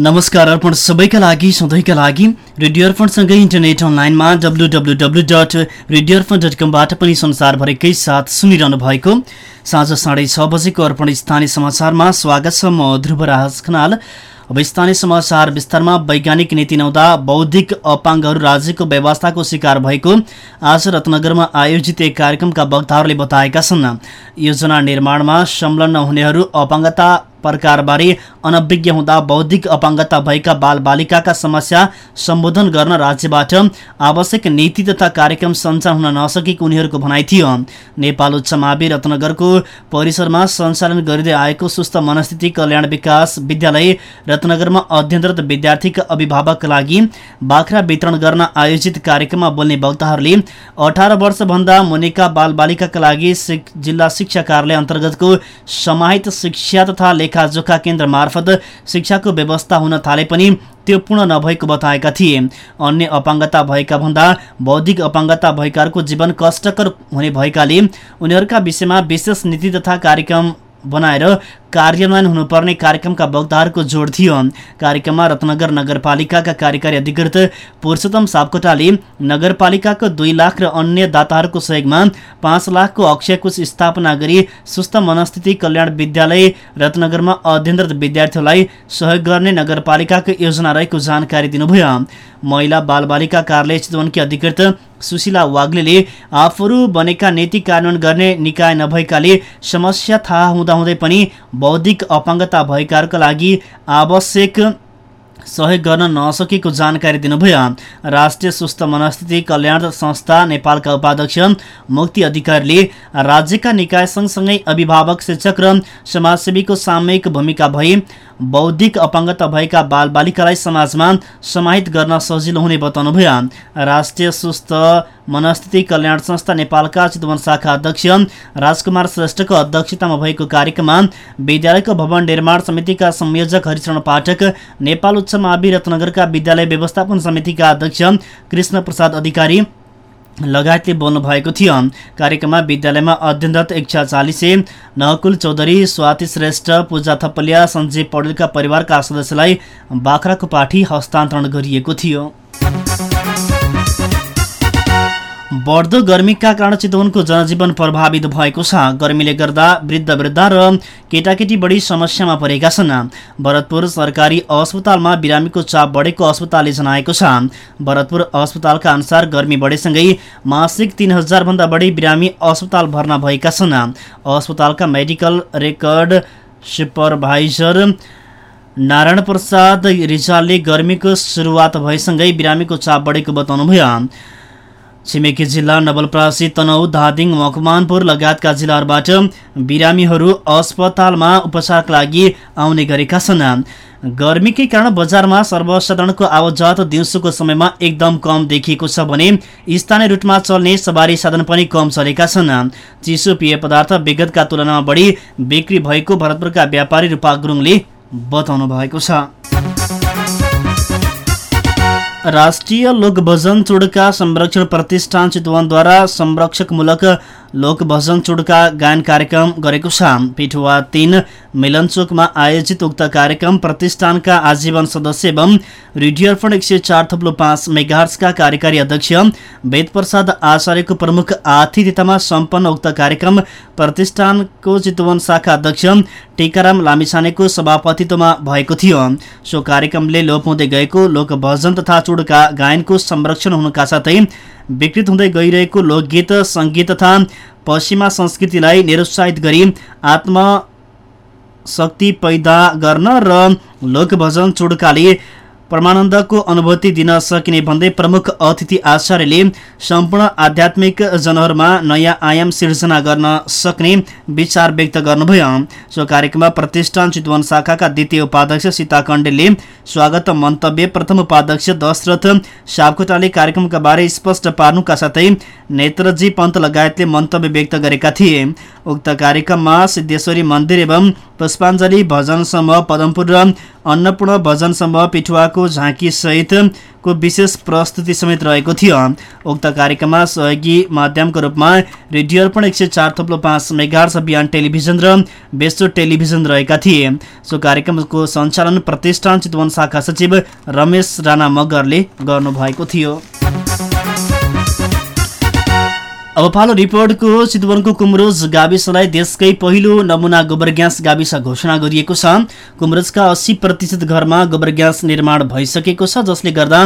नमस्कार अर्पण सबैका लागि सधैँका लागि रेडियो अर्पणसँगै इन्टरनेट अनलाइनमा W W W dot radio Arpan dot कमबाट पनि संसारभरिकै साथ सुनिरहनु भएको साँझ साढे छ बजेको अर्पण स्थानीय समाचारमा स्वागत छ म ध्रुवराज खनाल। अब स्थानीय समाचार विस्तारमा वैज्ञानिक नीति नहुँदा बौद्धिक अपाङ्गहरू राज्यको व्यवस्थाको शिकार भएको आज रत्नगरमा आयोजित एक कार्यक्रमका वक्ताहरूले बताएका छन्। योजना निर्माणमा संलग्न हुनेहरू अपाङ्गता प्रकारबारे अनभिज्ञ हुँदा बौद्धिक अपाङ्गता भएका बालबालिकाका समस्या सम्बोधन गर्न राज्यबाट आवश्यक नीति तथा कार्यक्रम सञ्चालन हुन नसकेको उनीहरूको भनाइ थियो। नेपाल उच्च मावि रत्नगरको परिसरमा सञ्चालन गरिँदै आएको सुस्थ मनस्थिति कल्याण विकास विद्यालय रत्नगरमा अध्ययनरत विद्यार्थीका अभिभावकका लागि बाख्रा वितरण गर्न आयोजित कार्यक्रममा बोल्ने वक्ताहरूले अठार वर्षभन्दा मुनिका बालबालिकाका लागि जिल्ला शिक्षा कार्यालय अन्तर्गतको समाहित शिक्षा तथा लेखाजोखा केन्द्र मार्फत शिक्षाको व्यवस्था हुन थाले पनि त्यो पूर्ण नभएको बताएका थिए। अन्य अपाङ्गता भएका भन्दा बौद्धिक अपाङ्गता भएकाहरूको जीवन कष्टकर हुने भएकाले उनीहरूका विषयमा विशेष नीति तथा कार्यक्रम बनाएर कार्यान्वयन हुनुपर्ने कार्यक्रमका वक्ताहरूको जोड थियो। कार्यक्रममा रत्नगर नगरपालिकाका कार्यकारी अधिकृत पुरुषोत्तम सापकोटाले नगरपालिकाको दुई लाख र अन्य दाताहरूको सहयोगमा पाँच लाखको अक्षय कोष स्थापना गरी सुस्थ मनस्थिति कल्याण विद्यालय रत्नगरमा अध्ययनरत विद्यार्थीहरूलाई सहयोग गर्ने नगरपालिकाको योजना रहेको जानकारी दिनुभयो। महिला बालबालिका कार्यालय चितवनकी अधिकृत सुशीला वाग्ले आफूहरू बनेका नीति कार्यान्वयन गर्ने निकाय नभएकाले समस्या थाहा हुँदाहुँदै पनि बौद्धिक अपाङ्गता भएकाहरूका लागि आवश्यक सहयोग गर्न नसकेको जानकारी दिनुभयो। राष्ट्रिय सुस्थ मनस्थिति कल्याण संस्था नेपालका उपाध्यक्ष मुक्ति अधिकारीले राज्यका निकाय सँगसँगै अभिभावक शिक्षक र समाजसेवीको सामूहिक भूमिका भई बौद्धिक अपाङ्गता भएका बालबालिकालाई समाजमा समाहित गर्न सजिलो हुने बताउनुभयो। राष्ट्रिय सुस्थ मनस्थिति कल्याण संस्था नेपालका चितवन शाखा अध्यक्ष राजकुमार श्रेष्ठको अध्यक्षतामा भएको कार्यक्रममा विद्यालयको भवन निर्माण समितिका संयोजक हरिचरण पाठक नेपाल मावि रत्नगरका विद्यालय व्यवस्थापन समितिका अध्यक्ष कृष्ण प्रसाद अधिकारी लगायतले बोल्नु भएको थियो। कार्यक्रममा विद्यालयमा अध्ययनरत इच्छा चालिसे नकुल चौधरी स्वाति श्रेष्ठ पूजा थपलिया सञ्जीव पौडेलका परिवारका सदस्यलाई बाख्राको पाठी हस्तान्तरण गरिएको थियो। बढ्दो गर्मीका कारण चितवनको जनजीवन प्रभावित भएको छ। गर्मीले गर्दा वृद्ध वृद्ध र केटाकेटी बढी समस्यामा परेका छन्। भरतपुर सरकारी अस्पतालमा बिरामीको चाप बढेको अस्पतालले जनाएको छ। भरतपुर अस्पतालका अनुसार गर्मी बढेसँगै मासिक तिन हजारभन्दा बढी बिरामी अस्पताल भर्ना भएका छन्। अस्पतालका medical record supervisor Narayan Prasad रिजालले गर्मीको सुरुवात भएसँगै बिरामीको चाप बढेको बताउनुभयो। छिमेकी जिल्ला नवलप्रासी तनहु धादिङ मकमानपुर लगायतका जिल्लाहरूबाट बिरामीहरू अस्पतालमा उपचारका लागि आउने गरेका छन्। गर्मीकै कारण बजारमा सर्वसाधारणको आवजात दिउँसोको समयमा एकदम कम देखिएको छ भने स्थानीय रूटमा चल्ने सवारी साधन पनि कम चलेका छन्। चिसो पेय पदार्थ विगतका तुलनामा बढी बिक्री भएको भरतपुरका व्यापारी रूपा गुरुङले बताउनु भएको छ। राष्ट्रिय लोकभजन चुडका संरक्षण प्रतिष्ठान चितवनद्वारा संरक्षकमूलक लोकभजन चुडका गायन कार्यक्रम गरेको छ। पिठुवा तीन मिलनचोकमा आयोजित उक्त कार्यक्रम प्रतिष्ठानका आजीवन सदस्य एवं रेडियो अर्पण एक सय चार थप्लो पाँच मेगार्सका कार्यकारी अध्यक्ष वेद प्रसाद आचार्यको प्रमुख आतिथ्यतामा सम्पन्न उक्त कार्यक्रम प्रतिष्ठानको चितवन शाखा अध्यक्ष टिकाराम लामिछानेको सभापतित्वमा भएको थियो। सो कार्यक्रमले लोप हुँदै गएको लोकभजन तथा चुडका गायनको संरक्षण हुनुका साथै विकृत हुँदै गइरहेको लोकगीत सङ्गीत तथा पश्चिमा संस्कृतिलाई निरुत्साहित गरी आत्मशक्ति पैदा गर्न र लोकभजन चुडकाले परमानन्दको अनुभूति दिन सकिने भन्दै प्रमुख अतिथि आचार्यले सम्पूर्ण आध्यात्मिक जनहरूमा नयाँ आयाम सिर्जना गर्न सक्ने विचार व्यक्त गर्नुभयो। सो कार्यक्रममा प्रतिष्ठान चितवन शाखाका द्वितीय उपाध्यक्ष सीता कण्डेलले स्वागत मन्तव्य प्रथम उपाध्यक्ष दशरथ सापकोटाले कार्यक्रमका बारे स्पष्ट पार्नुका साथै नेत्रजी पन्त लगायतले मन्तव्य व्यक्त गरेका थिए। उक्त कार्यक्रममा सिद्धेश्वरी मन्दिर एवं पुष्पाञ्जली भजन समूह पदमपुर र अन्नपूर्ण भजन समूह पिठुवाको झाँकी सहितको विशेष प्रस्तुति समेत रहेको थियो। उक्त कार्यक्रममा सहयोगी माध्यमको रूपमा रेडियो अर्पण एक सय चार थप्लो पाँच मेगार्स अभियान टेलिभिजन र बेस्टो टेलिभिजन रहेका थिए। सो कार्यक्रमको सञ्चालन प्रतिष्ठान चितवन शाखा सचिव रमेश राणा मगरले गर्नुभएको थियो। अब पालो रिपोर्टको चितवनको कुमरोज गाविसलाई देशकै पहिलो नमुना गोबर ग्यास गाविस घोषणा गरिएको छ। कुमरोजका अस्सी प्रतिशत घरमा गोबर ग्यास निर्माण भइसकेको छ जसले गर्दा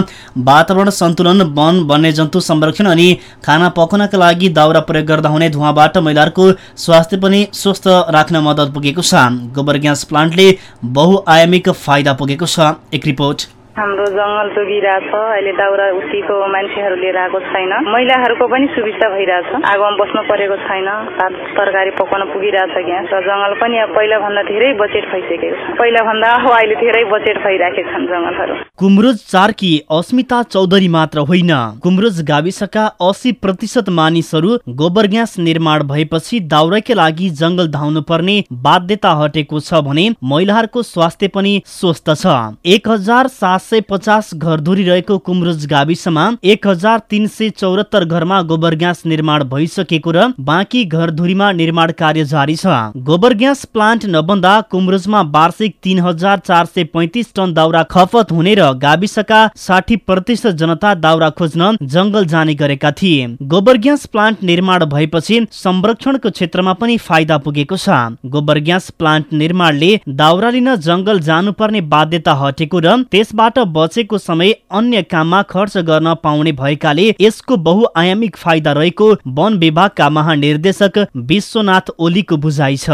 वातावरण सन्तुलन वन वन्यजन्तु संरक्षण अनि खाना पकाउनका लागि दाउरा प्रयोग गर्दा हुने धुवाबाट महिलाहरूको स्वास्थ्य पनि स्वस्थ राख्न मद्दत पुगेको छ। गोबर ग्यास प्लान्टले बहुआयामिक फाइदा पुगेको छ। एक रिपोर्ट। हाम्रो जङ्गल जोगिरहेछ अहिले दाउरा उठीको मान्छेहरू लिएर आएको छैन। महिलाहरूको पनि सुविस्ता भइरहेछ। आगोमा बस्नु परेको छैन। भात तरकारी पकाउन पुगिरहेछ ग्यास र जङ्गल पनि अब पहिलाभन्दा धेरै बजेट भइसकेको छ। पहिलाभन्दा अब अहिले धेरै बजेट भइराखेका छन् जङ्गलहरू। कुमरोज चारकी अस्मिता चौधरी मात्र होइन। कुमरोज गाविसका अस्सी प्रतिशत मानिसहरू गोबर ग्यास निर्माण भएपछि दाउराकै लागि जङ्गल धाउनु पर्ने बाध्यता हटेको छ भने महिलाहरूको स्वास्थ्य पनि स्वस्थ छ। एक हजार सात सय पचास घरधुरी रहेको कुमरुज गाविसमा एक हजार तिन सय चौरात्तर घरमा गोबर ग्यास निर्माण भइसकेको र बाँकी घरधुरीमा निर्माण कार्य जारी छ। गोबर ग्यास प्लान्ट नबन्दा कुमरुजमा वार्षिक तीन हजार चार सय पैतिस टन दाउरा खपत हुने र गाविसका साठी प्रतिशत जनता दाउरा खोज्न जङ्गल जाने गरेका थिए। गोबर ग्यास प्लान्ट निर्माण भएपछि संरक्षणको क्षेत्रमा पनि फाइदा पुगेको छ। गोबर ग्यास प्लान्ट निर्माणले दाउरा लिन जङ्गल जानुपर्ने बाध्यता हटेको र त्यसबाट यसबाट बचेको समय अन्य काममा खर्च गर्न पाउने भएकाले यसको बहुआयामिक फाइदा रहेको वन विभागका महानिर्देशक विश्वनाथ ओलीको बुझाइ छ।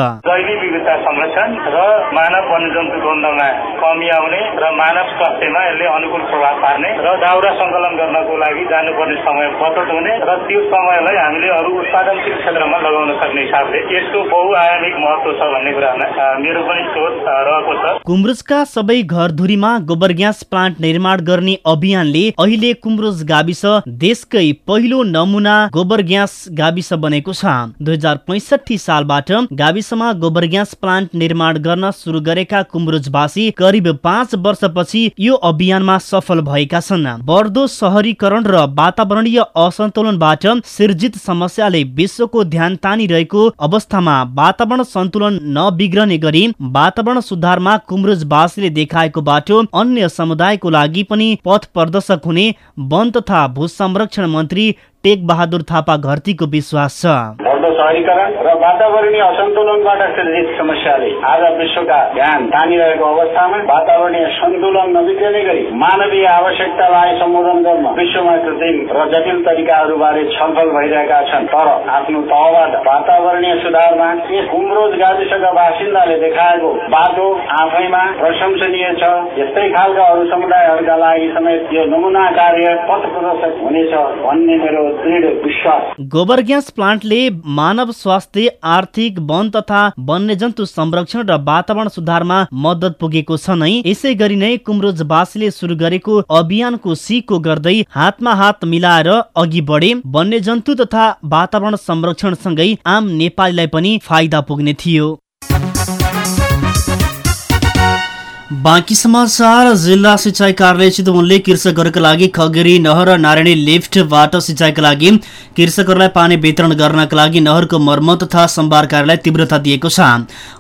मानव वन्यजन्तु द्वन्द्वमा कमी आउने र मानव स्वास्थ्यमा यसले अनुकूल प्रभाव पार्ने र दाउरा सङ्कलन गर्नको लागि जानुपर्ने समय बचत हुने र त्यो समयलाई हामीले अरू उत्पादनशील क्षेत्रमा लगाउन सक्ने हिसाबले यसको बहुआयामिक महत्व छ भन्ने कुरामा मेरो पनि सोच रहेको छ। कुम्रुजका सबै घरधुरीमा गोबर ग्यास प्लान्ट निर्माण गर्ने अभियानले अहिले कुम्रुज गाविस देशकै पहिलो नमुना गोबर ग्यास गाविस बनेको छ। दुई सालबाट गाविसमा गोबर ग्यास प्लान्ट निर्माण गर्न सुरु गरेका कुम्रुजवासी करिब पाँच वर्षपछि यो अभियानमा सफल भएका छन्। बढ्दो सहरीकरण र वातावरणीय असन्तुलनबाट सिर्जित समस्याले विश्वको ध्यान तानिरहेको अवस्थामा वातावरण सन्तुलन नबिग्रने गरी वातावरण सुधारमा कुम्रुजवासीले देखाएको बाटो अन्य समुदायको लागि पनि पथ प्रदर्शक हुने वन तथा भू संरक्षण मन्त्री टेक बहादुर थापा घरतीको विश्वास छ। सहरीकरण र वातावरणीय असन्तुलनबाट सृजित समस्याले आज विश्वका ध्यान तानिरहेको अवस्थामा वातावरणीय सन्तुलन नबिग्रने गरी मानवीय आवश्यकतालाई सम्बोधन गर्न विश्वमा कृत्रिम र जटिल तरिकाहरूबारे छलफल भइरहेका छन्। तर आफ्नो तहबाट वातावरणीय सुधारमा यस कुमरोज गाविसका बासिन्दाले देखाएको बाटो आफैमा प्रशंसनीय छ। यस्तै खालका अरू समुदायहरूका लागि समेत यो नमुना कार्य पथ प्रदर्शक हुनेछ भन्ने मेरो गोबर ग्यास प्लान्टले मानव स्वास्थ्य आर्थिक वन तथा वन्यजन्तु संरक्षण र वातावरण सुधारमा मद्दत पुगेको छ नै। यसै गरी नै कुमरोजवासीले सुरु गरेको अभियानको सिको गर्दै हातमा हात मिलाएर अघि बढे। वन्यजन्तु तथा वातावरण संरक्षणसँगै आम नेपालीलाई पनि फाइदा पुग्ने थियो। बाँकी समाचार जिल्ला सिँचाइ कार्यालय चितवनले कृषकहरूका लागि खगेरी नहर र नारायणी लिफ्टबाट सिँचाइका लागि कृषकहरूलाई पानी वितरण गर्नका लागि नहरको मर्मत तथा सम्भार कार्यलाई तीव्रता दिएको छ।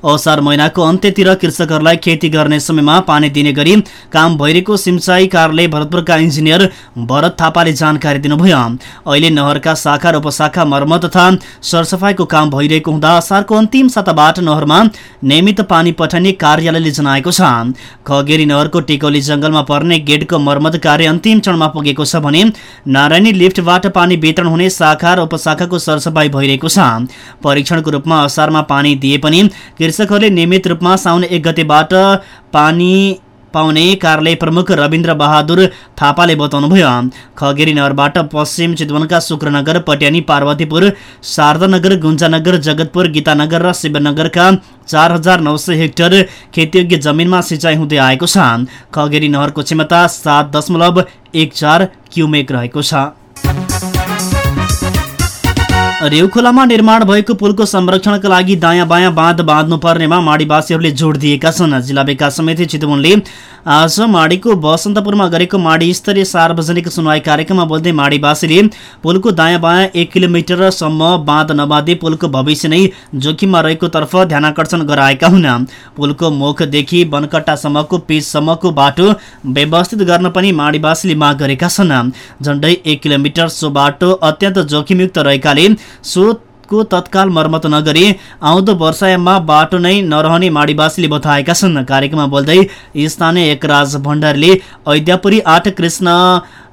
असार महिनाको अन्त्यतिर कृषकहरूलाई खेती गर्ने समयमा पानी दिने गरी काम भइरहेको सिंचाइ कार्यालय भरतपुरका इन्जिनियर भरत थापाले जानकारी दिनुभयो। अहिले नहरका शाखा र उपशाखा मर्मत तथा सरसफाइको काम भइरहेको हुँदा असारको अन्तिम साताबाट नहरमा नियमित पानी पठाइने कार्यालयले जनाएको छ। खगेरी नहरको टेकौली जङ्गलमा पर्ने गेटको मर्मत कार्य अन्तिम चरणमा पुगेको छ भने नारायणी लिफ्टबाट पानी वितरण हुने शाखा र उपशाखाको सरसफाई भइरहेको छ। परीक्षणको रूपमा असारमा पानी दिए पनि कृषकहरूले नियमित रूपमा साउन एक गतेबाट पानी पाउने कार्यालय प्रमुख रविन्द्र बहादुर थापाले बताउनुभयो। खगेरी नगरबाट पश्चिम चितवनका शुक्रनगर पट्यानी पार्वतीपुर शारदानगर गुन्जानगर जगतपुर गीतानगर र शिवनगरका चार हजार नौ सय हेक्टर खेतीयोग्य जमिनमा सिँचाइ हुँदै आएको छ। खगेरी नहरको क्षमता सात दशमलव एक चार क्युमेक रहेको छ। रेउ खोलामा निर्माण भएको पुलको संरक्षणका लागि दायाँ बायाँ बाँध बाँध्नुपर्नेमा माडीवासीहरूले जोड दिएका छन्। जिल्ला विकास समिति चितवनले आज माडीको बसन्तपुरमा गरेको माडी स्तरीय सार्वजनिक सुनवाई कार्यक्रममा बोल्दै माडीवासीले पुलको दायाँ बायाँ एक किलोमिटरसम्म बाँध नबाँधे पुलको भविष्य नै जोखिममा रहेको तर्फ ध्यानकर्षण गराएका हुन्। पुलको मुखदेखि बनकट्टासम्मको पिचसम्मको बाटो व्यवस्थित गर्न पनि माडीवासीले माग गरेका छन्। झण्डै एक किलोमिटर सो बाटो अत्यन्त जोखिमयुक्त रहेकाले 说 सोको तत्काल मर्मत नगरी आउँदो वर्षायाममा बाटो नै नरहने माडीवासीले बताएका छन्। कार्यक्रममा बोल्दै स्थानीय एकराज भण्डारीले ऐद्यापुरी आठ कृष्ण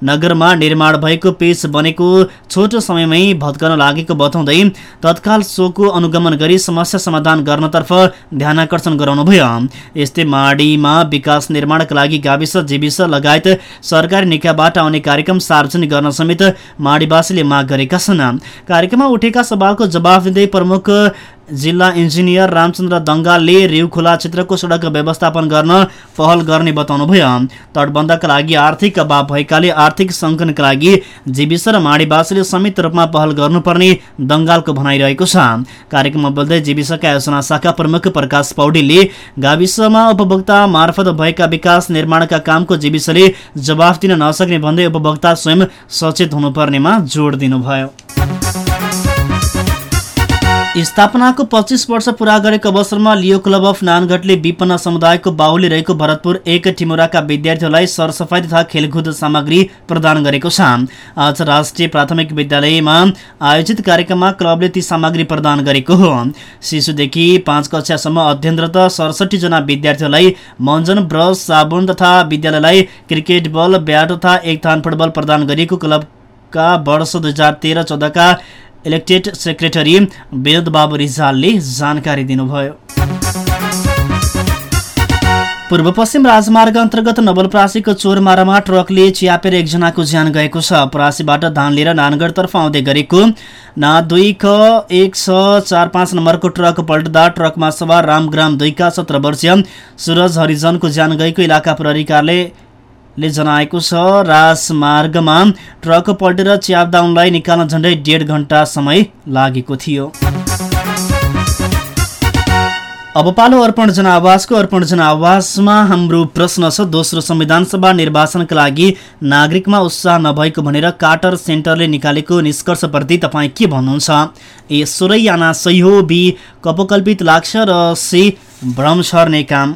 नगरमा निर्माण भएको पेच बनेको छोटो समयमै भत्कन लागेको बताउँदै तत्काल सोको अनुगमन गरी समस्या समाधान गर्नतर्फ ध्यानकर्षण गराउनुभयो। यस्तै माडीमा विकास निर्माणका लागि गाविस जीविस लगायत सरकारी निकायबाट आउने कार्यक्रम सार्वजनिक गर्न समेत माडीवासीले माग गरेका छन्। कार्यक्रममा उठेका सवालको जवाफ दिँदै प्रमुख जिल्ला इन्जिनियर रामचन्द्र दङ्गालले रिउ खोला क्षेत्रको सडक व्यवस्थापन गर्न पहल गर्ने बताउनुभयो। तटबन्धका लागि आर्थिक अभाव भएकाले आर्थिक सङ्कलनका लागि जीविस र माडीवासीले संयुक्त रूपमा पहल गर्नुपर्ने दङ्गालको भनाइरहेको छ। कार्यक्रममा बोल्दै जीविसका योजना शाखा प्रमुख प्रकाश पौडेलले गाविसमा उपभोक्ता मार्फत भएका विकास निर्माणका कामको जीविसले जवाफ दिन नसक्ने भन्दै उपभोक्ता स्वयं सचेत हुनुपर्नेमा जोड दिनुभयो। स्थापनाको पच्चिस वर्ष पूरा गरेको अवसरमा लियो क्लब अफ नानगढले विपन्न समुदायको बाहुली रहेको भरतपुर एक टिमुराका विद्यार्थीहरूलाई सरसफाई तथा खेलकुद सामग्री प्रदान गरेको छ। आज राष्ट्रिय प्राथमिक विद्यालयमा आयोजित कार्यक्रममा क्लबले ती सामग्री प्रदान गरेको हो। शिशुदेखि पाँच कक्षासम्म अध्ययनरत सडसठी जना विद्यार्थीहरूलाई मञ्जन ब्रस साबुन तथा विद्यालयलाई क्रिकेट बल ब्याट तथा एक थान फुटबल प्रदान गरिएको क्लबका वर्ष दुई हजार चौधका इलेक्टेड सेक्रेटरी वेद बाबु रिजालले जानकारी दिनुभयो। पूर्व पश्चिम राजमार्ग अन्तर्गत नवलप्रासीको चोरमारामा ट्रकले च्यापेर एकजनाको ज्यान गएको छ। परासीबाट धान लिएर नानगढतर्फ आउँदै गरेको ना दुई ख एक छ चार पाँच नम्बरको ट्रक पल्टदा ट्रकमा सवार रामग्राम दुईका सत्र वर्षीय सुरज हरिजनको ज्यान गएको इलाका प्रहरी ले जनाएको छ। राजमार्गमा ट्रक पल्टेर च्यापदाउनलाई निकाल्न झण्डै डेढ घण्टा समय लागेको थियो। अब पालो अर्पण जनावासको अर्पण जनावासमा हाम्रो प्रश्न छ। दोस्रो संविधान सभा निर्वाचनका लागि नागरिकमा उत्साह नभएको भनेर कार्टर सेन्टरले निकालेको निष्कर्षप्रति तपाईँ के भन्नुहुन्छ? ए सोरै आना सही हो बी कपकल्पित लाग्छ र सी भ्रम छर्ने काम।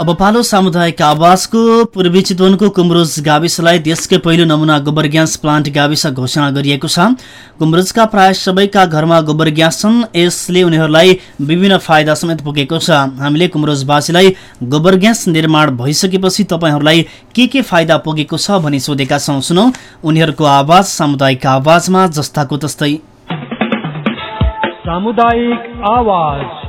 अब पालो सामुदायिक आवासको पूर्वी चितवनको कुमरोज गाविसलाई देशकै पहिलो नमुना गोबर ग्यास प्लान्ट गाविस घोषणा गरिएको छ। कुमरोजका प्राय सबैका घरमा गोबर ग्यास छन् यसले उनीहरूलाई विभिन्न फाइदा समेत पुगेको छ। हामीले कुमरोजवासीलाई गोबर ग्यास निर्माण भइसकेपछि तपाईँहरूलाई के के फाइदा पुगेको छ भनी सोधेका छौँ। सुनौ उनीहरूको आवाज सामुदायिक आवाजमा जस्ताको तस्तै। सामुदायिक आवाज।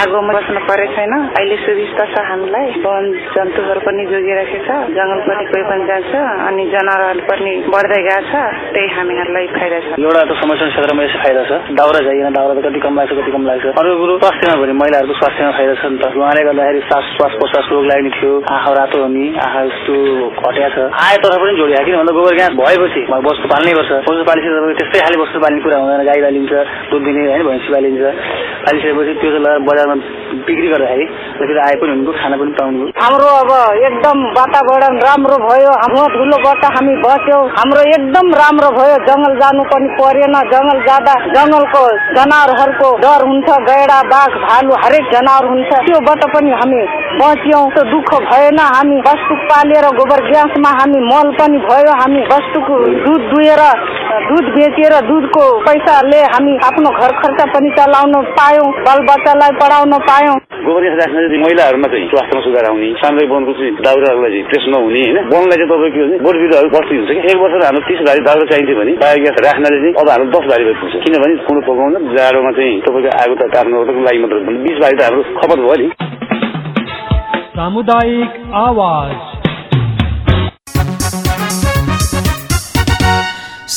आगोमा बस्न परेको छैन। अहिले सुविस्ता छ हामीलाई। वन जन्तुहरू पनि जोगिराखेको छ। जङ्गल पनि कोही पनि जान्छ। अनि जनावरहरू पनि बढ्दै गएको छ। त्यही हामीहरूलाई फाइदा छ। एउटा त समस्या क्षेत्रमा यसो फाइदा छ। दाउरा जाइएन दाउरा त कति कम लाग्छ कति कम लाग्छ अर्को कुरो स्वास्थ्यमा भने महिलाहरूको स्वास्थ्यमा फाइदा छ नि त। उहाँले गर्दाखेरि श्वास श्वास प्रश्वास रोग लाग्ने थियो। आँखा रातो हुने आँखा यस्तो घट्या छ। आय तर्फ पनि जोडिया। किन भन्दा गोबर ग्यास भएपछि वस्तु पाल्नै पर्छ। वस्तु पालिसकेपछि त्यस्तै खाले वस्तु पाल्ने कुरा हुँदैन। गाई पालिन्छ दुध दिने होइन भैँसी पालिन्छ पालिसकेपछि त्यो चाहिँ बजारमा बजारमा बिक्री गर्दाखेरि आए पनि हुनुभयो खाना पनि पाउनुभयो हाम्रो अब एकदम वातावरण राम्रो भयो। हाम्रो धुलोबाट हामी बच्यौँ हाम्रो एकदम राम्रो भयो। जङ्गल जानु पनि परेन। जङ्गल जाँदा जङ्गलको जनावरहरूको डर हुन्छ। गैडा बाघ भालु हरेक जनावर हुन्छ। त्योबाट पनि हामी बच्यौँ। त्यो दुःख भएन हामी। वस्तु पालेर गोबर ग्यासमा हामी मल पनि भयो। हामी वस्तुको दुध दुहेर दुध बेचेर दुधको पैसाले हामी आफ्नो घर खर्च पनि चलाउन पायौँ बाल बच्चालाई पढाउन पायौँ। गोबर ग्यास राख्ने महिलाहरूमा चाहिँ स्वास्थ्यमा सुधार आउने सामुदायिक वनको चाहिँ दाउराहरूलाई चाहिँ प्रेस नहुने होइन? वनलाई चाहिँ तपाईँको के भने बोट बिरुवाहरू बस्ती हुन्छ कि? एक वर्ष हाम्रो तिस भारी दाउरा चाहिन्थ्यो भने बायोग्यास राख्नाले चाहिँ अब हाम्रो दस भारी भएर पुग्छ किनभने कुँडो पकाउँदा जाडोमा चाहिँ तपाईँको आगो त ताप्नुको लागि मात्र बिस भारी त हाम्रो खपत भयो नि। सामुदायिक आवाज।